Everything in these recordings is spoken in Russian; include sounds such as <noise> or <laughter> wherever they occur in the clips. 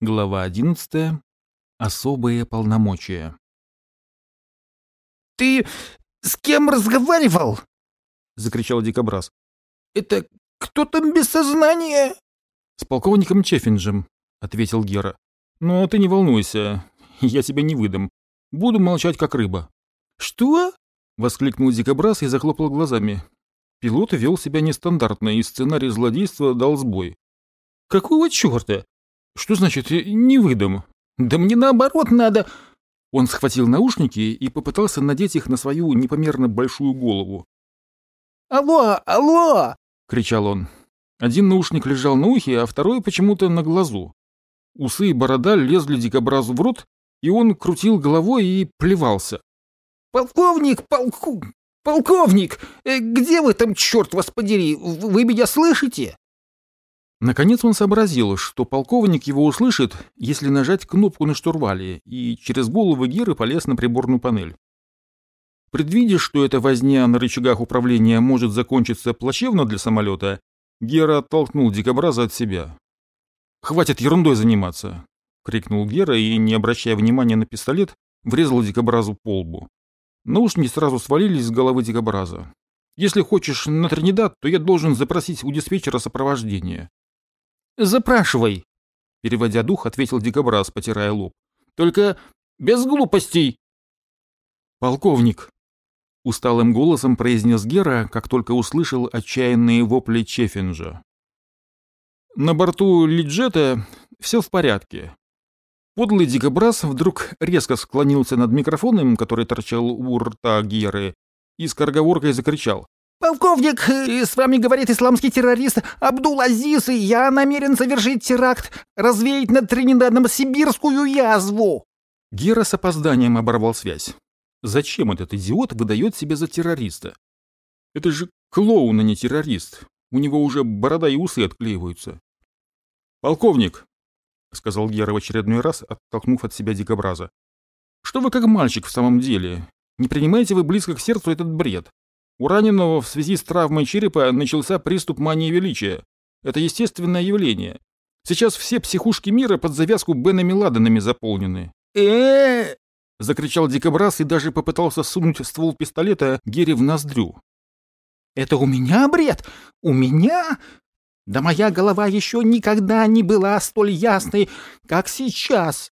Глава 11. Особые полномочия. «Ты с кем разговаривал?» — закричал Дикобраз. «Это кто там без сознания?» «С полковником Чеффинджем», — ответил Гера. «Но ты не волнуйся, я тебя не выдам. Буду молчать, как рыба». «Что?» — воскликнул Дикобраз и захлопал глазами. Пилот вел себя нестандартно, и сценарий злодейства дал сбой. «Какого черта?» «Что значит «не выдам»?» «Да мне наоборот надо...» Он схватил наушники и попытался надеть их на свою непомерно большую голову. «Алло, алло!» — кричал он. Один наушник лежал на ухе, а второй почему-то на глазу. Усы и борода лезли дикобразу в рот, и он крутил головой и плевался. «Полковник, полку... полковник! Э, где вы там, черт вас подери? Вы меня слышите?» Наконец он сообразил, что полковник его услышит, если нажать кнопку на штурвале, и через голову Геры полез на приборную панель. Предвидя, что эта возня на рычагах управления может закончиться плачевно для самолета, Гера оттолкнул дикобраза от себя. «Хватит ерундой заниматься!» — крикнул Гера и, не обращая внимания на пистолет, врезал дикобразу по лбу. Наушники сразу свалились с головы дикобраза. «Если хочешь на Тринидад, то я должен запросить у диспетчера сопровождение. «Запрашивай», — переводя дух, ответил дикобраз, потирая лоб. «Только без глупостей». «Полковник», — усталым голосом произнес Гера, как только услышал отчаянные вопли Чеффинджа. На борту Лиджета все в порядке. Подлый дикобраз вдруг резко склонился над микрофоном, который торчал у рта Геры, и с корговоркой закричал. «Полковник, э, с вами говорит исламский террорист Абдул-Азиз, и я намерен совершить теракт, развеять над Тринидадом сибирскую язву!» Гера с опозданием оборвал связь. Зачем этот идиот выдает себя за террориста? Это же клоун, а не террорист. У него уже борода и усы отклеиваются. «Полковник», — сказал Гера в очередной раз, оттолкнув от себя дикобраза, — «что вы как мальчик в самом деле? Не принимаете вы близко к сердцу этот бред? У раненого в связи с травмой черепа начался приступ мании величия. Это естественное явление. Сейчас все психушки мира под завязку Бенами Ладанами заполнены. э закричал дикобраз и даже попытался сунуть ствол пистолета Гере в ноздрю. «Это у меня бред? У меня? Да моя голова еще никогда не была столь ясной, как сейчас!»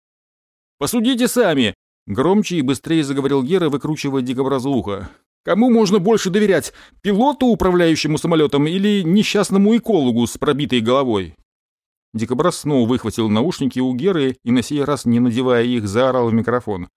«Посудите сами!» — громче и быстрее заговорил Гера, выкручивая дикобразу ухо. Кому можно больше доверять? Пилоту, управляющему самолетом, или несчастному экологу с пробитой головой? Дикобраз снова выхватил наушники у Геры и на сей раз, не надевая их, заорал в микрофон.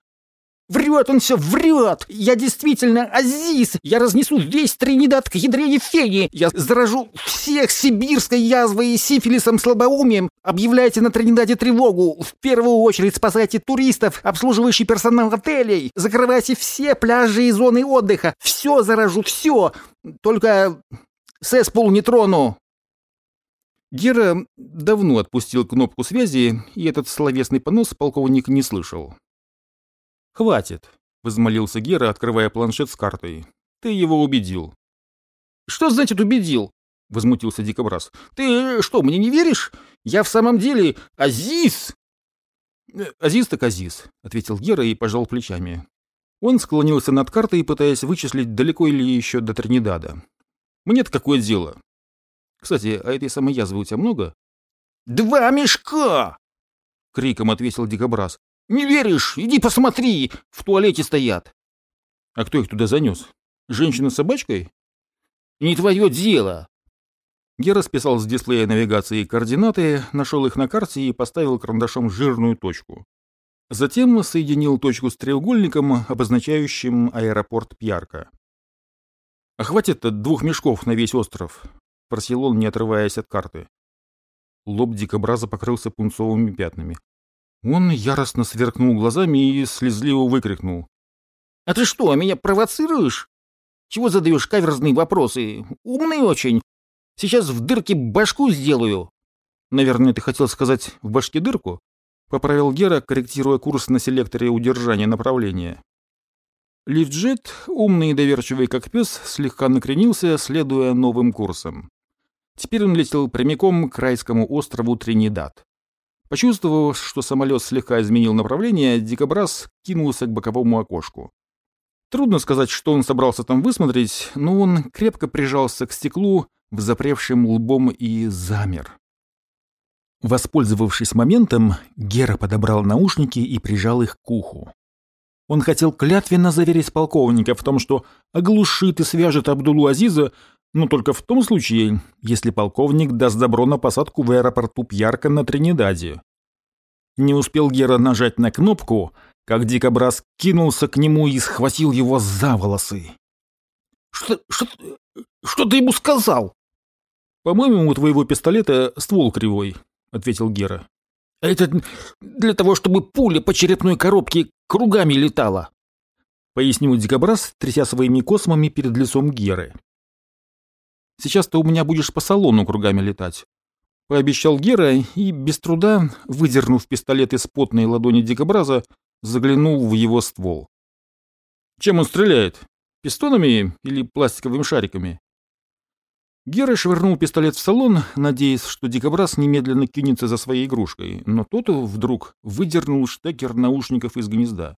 Врет он все, врет! Я действительно Азиз! Я разнесу весь Тринидад к ядрене фени! Я заражу всех сибирской язвой и сифилисом слабоумием! Объявляйте на Тринидаде тревогу! В первую очередь спасайте туристов, обслуживающий персонал отелей! Закрывайте все пляжи и зоны отдыха! Все заражу, все! Только Сэспул не трону!» Гера давно отпустил кнопку связи, и этот словесный понос полковник не слышал. «Хватит», — возмолился Гера, открывая планшет с картой. «Ты его убедил». «Что значит убедил?» — возмутился Дикобраз. «Ты что, мне не веришь? Я в самом деле Азиз!» «Э, «Азиз так Азиз», — ответил Гера и пожал плечами. Он склонился над картой, пытаясь вычислить, далеко ли еще до Тринидада. «Мне-то какое дело?» «Кстати, а этой самой язвы у тебя много?» «Два мешка!» — криком ответил Дикобраз. «Не веришь? Иди посмотри! В туалете стоят!» «А кто их туда занес? Женщина с собачкой?» «Не твое дело!» Гера списал с дисплея навигации координаты, нашел их на карте и поставил карандашом жирную точку. Затем соединил точку с треугольником, обозначающим аэропорт Пьярка. «А хватит двух мешков на весь остров?» — просил он, не отрываясь от карты. Лоб дикобраза покрылся пунцовыми пятнами. Он яростно сверкнул глазами и слезливо выкрикнул. «А ты что, меня провоцируешь? Чего задаешь каверзные вопросы? Умный очень. Сейчас в дырке башку сделаю». «Наверное, ты хотел сказать в башке дырку?» — поправил Гера, корректируя курс на селекторе удержания направления. Лифтджет, умный и доверчивый как пес, слегка накренился, следуя новым курсом. Теперь он летел прямиком к райскому острову Тринидад. Почувствовав, что самолет слегка изменил направление, дикобраз кинулся к боковому окошку. Трудно сказать, что он собрался там высмотреть, но он крепко прижался к стеклу, взапревшим лбом и замер. Воспользовавшись моментом, Гера подобрал наушники и прижал их к уху. Он хотел клятвенно заверить полковника в том, что оглушит и свяжет Абдулу Азиза, но только в том случае, если полковник даст добро на посадку в аэропорту Пьярка на Тринидаде. Не успел Гера нажать на кнопку, как дикобраз кинулся к нему и схватил его за волосы. «Что, что, что ты ему сказал?» «По-моему, у твоего пистолета ствол кривой», — ответил Гера. «Это для того, чтобы пуля по черепной коробке кругами летала», — пояснил дикобраз, тряся своими космами перед лицом Геры. «Сейчас ты у меня будешь по салону кругами летать», — пообещал Гера и, без труда, выдернув пистолет из потной ладони дикобраза, заглянул в его ствол. «Чем он стреляет? Пистонами или пластиковыми шариками?» Гера швырнул пистолет в салон, надеясь, что дикобраз немедленно кинется за своей игрушкой, но тот вдруг выдернул штекер наушников из гнезда.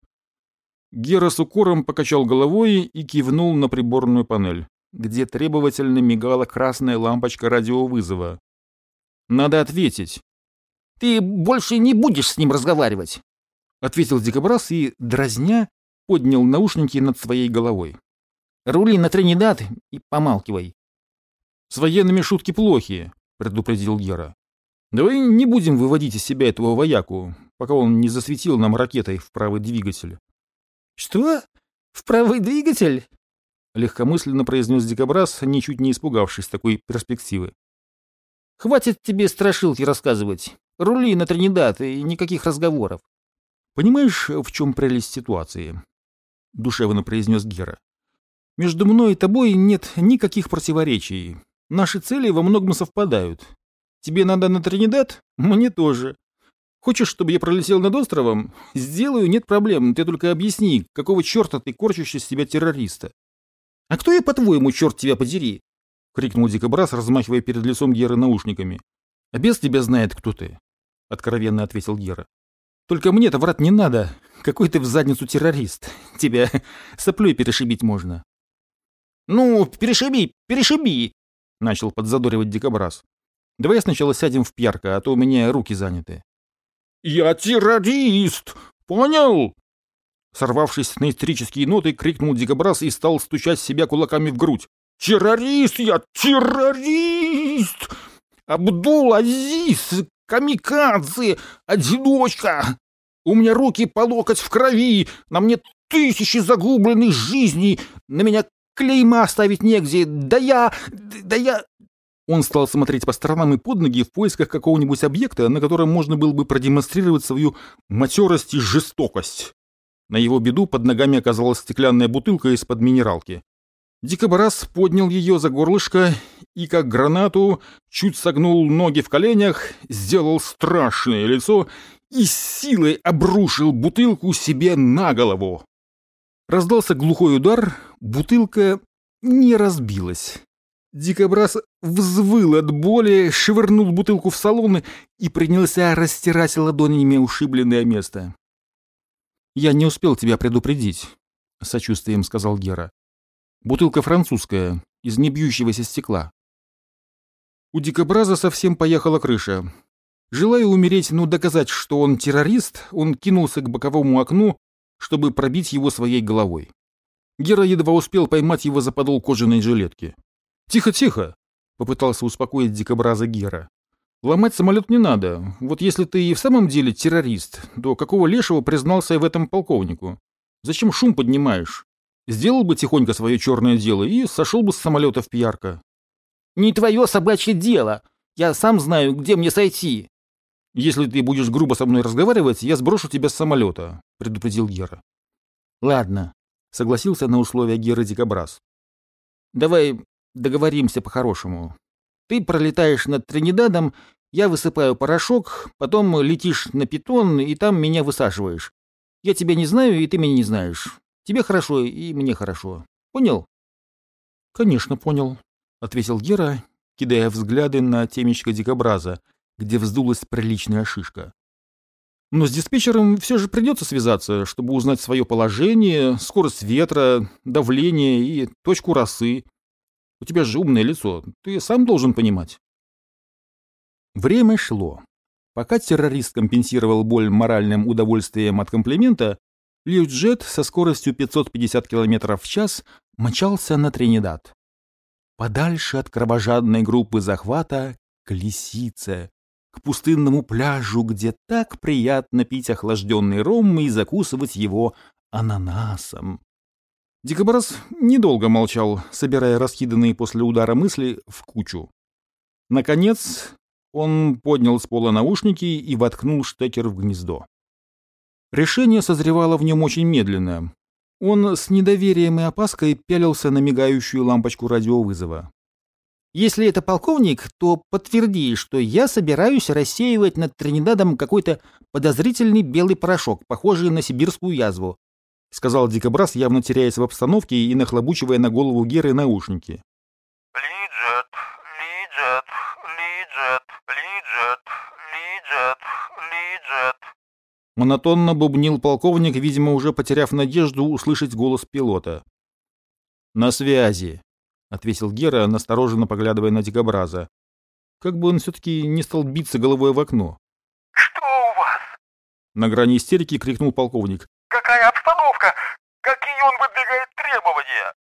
Гера с укором покачал головой и кивнул на приборную панель, где требовательно мигала красная лампочка радиовызова. «Надо ответить». «Ты больше не будешь с ним разговаривать», — ответил дикобраз и, дразня, поднял наушники над своей головой. «Рули на Тринидад и помалкивай. С военными шутки плохие, предупредил Гера. Давай не будем выводить из себя этого вояку, пока он не засветил нам ракетой в правый двигатель. Что? В правый двигатель? Легкомысленно произнес дикобраз, ничуть не испугавшись такой перспективы. Хватит тебе страшилки рассказывать. Рули на Тринидад и никаких разговоров. Понимаешь, в чем прелесть ситуации? Душевно произнес Гера. Между мной и тобой нет никаких противоречий. Наши цели во многом совпадают. Тебе надо на Тринидад? Мне тоже. Хочешь, чтобы я пролетел над островом? Сделаю, нет проблем. Ты только объясни, какого черта ты корчишь из себя террориста. А кто я, по-твоему, черт тебя подери? Крикнул дикобраз, размахивая перед лицом Геры наушниками. А без тебя знает, кто ты. Откровенно ответил Гера. Только мне-то врать не надо. Какой ты в задницу террорист. Тебя <laughs> соплей перешибить можно. Ну, перешиби, перешиби, начал подзадоривать дикобраз. Давай сначала сядем в пьярка, а то у меня руки заняты. Я террорист! Понял? Сорвавшись на истерические ноты, крикнул дикобраз и стал стучать себя кулаками в грудь. «Террорист я! Террорист! Абдул-Азиз! Камикадзе! Одиночка! У меня руки по локоть в крови! На мне тысячи загубленных жизней! На меня Клейма оставить негде. Да я... да я...» Он стал смотреть по сторонам и под ноги в поисках какого-нибудь объекта, на котором можно было бы продемонстрировать свою матерость и жестокость. На его беду под ногами оказалась стеклянная бутылка из-под минералки. Дикобраз поднял ее за горлышко и, как гранату, чуть согнул ноги в коленях, сделал страшное лицо и силой обрушил бутылку себе на голову. Раздался глухой удар, бутылка не разбилась. Дикобраз взвыл от боли, швырнул бутылку в салон и принялся растирать ладонями ушибленное место. «Я не успел тебя предупредить», — сочувствием сказал Гера. «Бутылка французская, из небьющегося стекла». У дикобраза совсем поехала крыша. Желая умереть, но доказать, что он террорист, он кинулся к боковому окну чтобы пробить его своей головой. Гера едва успел поймать его за подол кожаной жилетки. «Тихо, тихо!» — попытался успокоить дикобраза Гера. «Ломать самолет не надо. Вот если ты и в самом деле террорист, то какого лешего признался в этом полковнику? Зачем шум поднимаешь? Сделал бы тихонько свое черное дело и сошел бы с самолета в пьярка». «Не твое собачье дело. Я сам знаю, где мне сойти», «Если ты будешь грубо со мной разговаривать, я сброшу тебя с самолета», — предупредил Гера. «Ладно», — согласился на условия Геры Дикобраз. «Давай договоримся по-хорошему. Ты пролетаешь над Тринидадом, я высыпаю порошок, потом летишь на питон и там меня высаживаешь. Я тебя не знаю, и ты меня не знаешь. Тебе хорошо, и мне хорошо. Понял?» «Конечно, понял», — ответил Гера, кидая взгляды на темечко Дикобраза, где вздулась приличная шишка. Но с диспетчером все же придется связаться, чтобы узнать свое положение, скорость ветра, давление и точку росы. У тебя же умное лицо, ты сам должен понимать. Время шло. Пока террорист компенсировал боль моральным удовольствием от комплимента, Льюджет со скоростью 550 км в час мчался на Тринидад. Подальше от кровожадной группы захвата к лисице, к пустынному пляжу, где так приятно пить охлажденный ром и закусывать его ананасом. Дикобраз недолго молчал, собирая раскиданные после удара мысли в кучу. Наконец, он поднял с пола наушники и воткнул штекер в гнездо. Решение созревало в нем очень медленно. Он с недоверием и опаской пялился на мигающую лампочку радиовызова. Если это полковник, то подтверди, что я собираюсь рассеивать над Тринидадом какой-то подозрительный белый порошок, похожий на сибирскую язву», — сказал Дикобраз, явно теряясь в обстановке и нахлобучивая на голову Геры наушники. «Лиджет, Лиджет, Лиджет, Лиджет, Лиджет, Лиджет». Монотонно бубнил полковник, видимо, уже потеряв надежду услышать голос пилота. «На связи», — ответил Гера, настороженно поглядывая на дикобраза. Как бы он все-таки не стал биться головой в окно. «Что у вас? На грани истерики крикнул полковник. Обстановка? Какие он выдвигает требования?»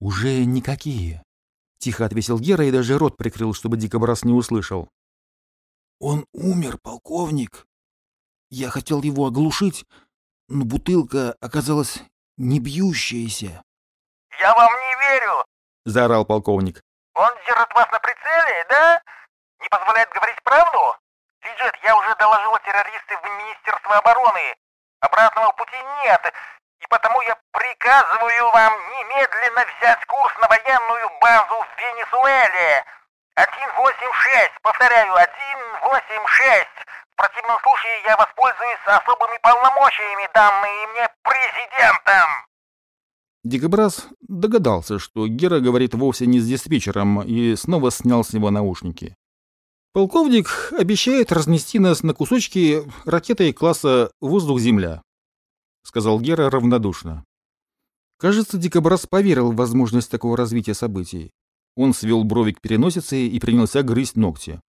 «Уже никакие», — тихо ответил Гера и даже рот прикрыл, чтобы дикобраз не услышал. «Он умер, полковник. Я хотел его оглушить, но бутылка оказалась не бьющаяся». «Я вам не верю!» — заорал полковник. Он держит вас на прицеле, да? Не позволяет говорить правду? Лиджет, я уже доложила террористы в Министерство обороны. Обратного пути нет, и потому я приказываю вам немедленно взять курс на военную базу в Венесуэле. 186, повторяю, 186. В противном случае я воспользуюсь особыми полномочиями, данные мне президентом. Дикобраз догадался, что Гера говорит вовсе не с диспетчером, и снова снял с него наушники. «Полковник обещает разнести нас на кусочки ракетой класса «Воздух-Земля», — сказал Гера равнодушно. Кажется, Дикобраз поверил в возможность такого развития событий. Он свел брови к переносице и принялся грызть ногти.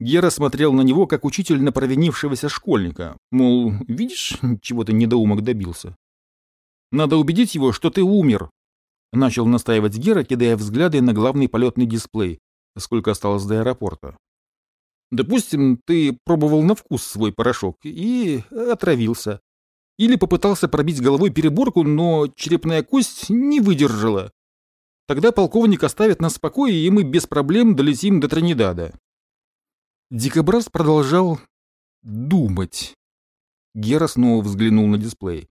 Гера смотрел на него, как учитель на провинившегося школьника. Мол, видишь, чего ты недоумок добился. Надо убедить его, что ты умер. Начал настаивать Гера, кидая взгляды на главный полетный дисплей, сколько осталось до аэропорта. Допустим, ты пробовал на вкус свой порошок и отравился. Или попытался пробить головой переборку, но черепная кость не выдержала. Тогда полковник оставит нас в покое, и мы без проблем долетим до Тринидада. Дикобраз продолжал думать. Гера снова взглянул на дисплей.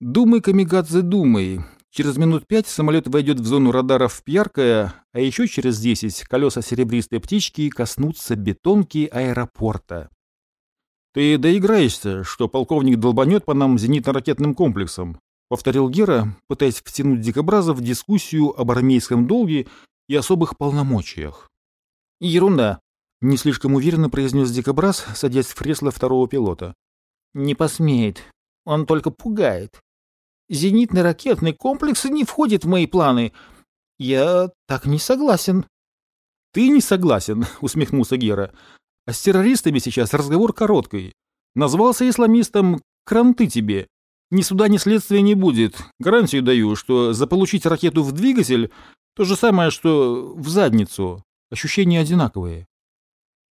Думай, Камикадзе, думай. Через минут пять самолет войдет в зону радаров Пьяркая, а еще через десять колеса серебристой птички коснутся бетонки аэропорта. Ты доиграешься, что полковник долбанет по нам зенитно-ракетным комплексом, повторил Гера, пытаясь втянуть дикобраза в дискуссию об армейском долге и особых полномочиях. Ерунда, не слишком уверенно произнес дикобраз, садясь в кресло второго пилота. Не посмеет. Он только пугает. Зенитно-ракетный комплекс не входит в мои планы. Я так не согласен. Ты не согласен, усмехнулся Гера. А с террористами сейчас разговор короткий. Назвался исламистом «Кранты тебе». Ни суда, ни следствия не будет. Гарантию даю, что заполучить ракету в двигатель — то же самое, что в задницу. Ощущения одинаковые.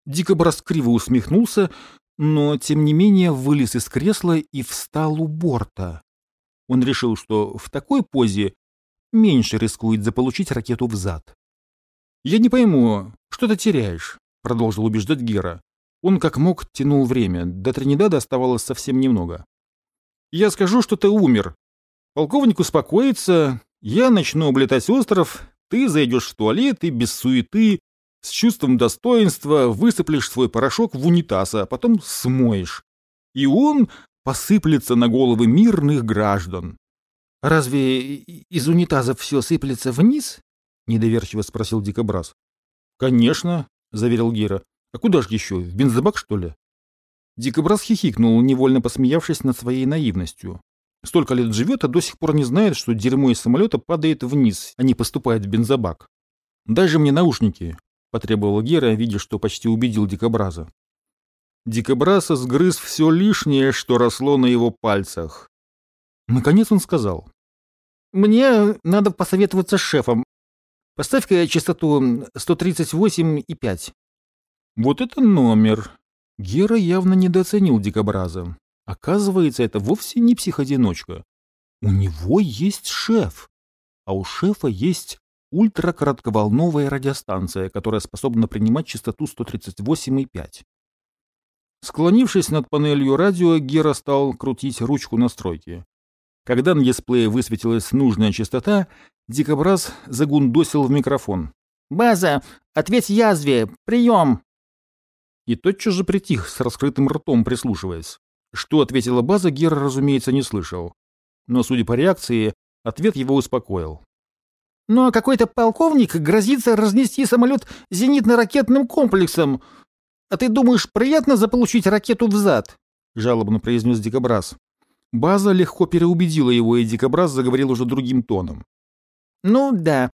Дикобраз криво усмехнулся, но, тем не менее, вылез из кресла и встал у борта. Он решил, что в такой позе меньше рискует заполучить ракету в зад. «Я не пойму, что ты теряешь?» — продолжил убеждать Гера. Он как мог тянул время, до Тринидада оставалось совсем немного. «Я скажу, что ты умер. Полковник успокоится, я начну облетать остров, ты зайдешь в туалет и без суеты, с чувством достоинства высыплешь свой порошок в унитаз, а потом смоешь. И он посыплется на головы мирных граждан. «Разве из унитаза все сыплется вниз?» — недоверчиво спросил Дикобраз. «Конечно», — заверил Гера. «А куда ж еще, в бензобак, что ли?» Дикобраз хихикнул, невольно посмеявшись над своей наивностью. Столько лет живет, а до сих пор не знает, что дерьмо из самолета падает вниз, а не поступает в бензобак. «Дай же мне наушники», — потребовал Гера, видя, что почти убедил дикобраза. Дикобраз сгрыз все лишнее, что росло на его пальцах. Наконец он сказал. «Мне надо посоветоваться с шефом. Поставь-ка частоту 138,5». Вот это номер. Гера явно недооценил дикобраза. Оказывается, это вовсе не психодиночка. У него есть шеф. А у шефа есть ультракоротковолновая радиостанция, которая способна принимать частоту 138,5. Склонившись над панелью радио, Гера стал крутить ручку настройки. Когда на дисплее высветилась нужная частота, дикобраз загундосил в микрофон. «База, ответь язве! Прием!» И тотчас же притих, с раскрытым ртом прислушиваясь. Что ответила база, Гера, разумеется, не слышал. Но, судя по реакции, ответ его успокоил. «Ну а какой-то полковник грозится разнести самолет зенитно-ракетным комплексом. «А ты думаешь, приятно заполучить ракету в зад?» — жалобно произнес Дикобраз. База легко переубедила его, и Дикобраз заговорил уже другим тоном. «Ну да,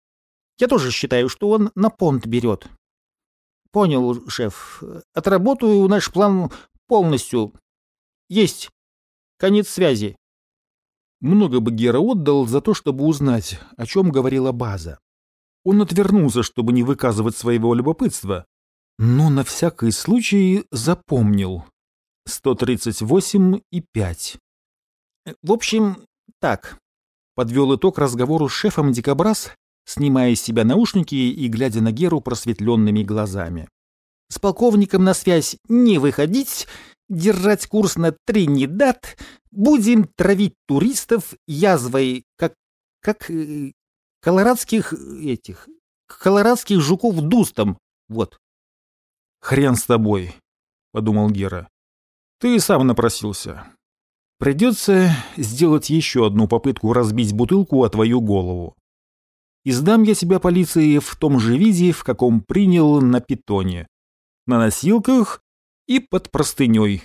я тоже считаю, что он на понт берет». «Понял, шеф. Отработаю наш план полностью. Есть. Конец связи». Много бы Гера отдал за то, чтобы узнать, о чем говорила база. Он отвернулся, чтобы не выказывать своего любопытства, но на всякий случай запомнил. 138 и 5. В общем, так. Подвел итог разговору с шефом Дикобраз, снимая из себя наушники и глядя на Геру просветленными глазами. С полковником на связь не выходить, держать курс на Тринидад, будем травить туристов язвой, как... как... Э, колорадских этих... колорадских жуков дустом, вот. «Хрен с тобой», — подумал Гера. «Ты сам напросился. Придется сделать еще одну попытку разбить бутылку о твою голову. И сдам я тебя полиции в том же виде, в каком принял на питоне. На носилках и под простыней».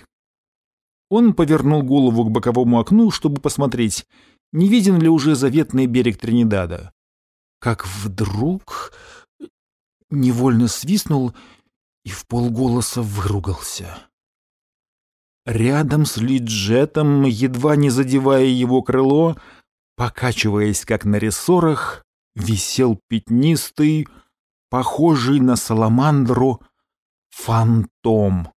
Он повернул голову к боковому окну, чтобы посмотреть, не виден ли уже заветный берег Тринидада. Как вдруг невольно свистнул и в полголоса выругался. Рядом с Лиджетом, едва не задевая его крыло, покачиваясь как на рессорах, висел пятнистый, похожий на саламандру, фантом.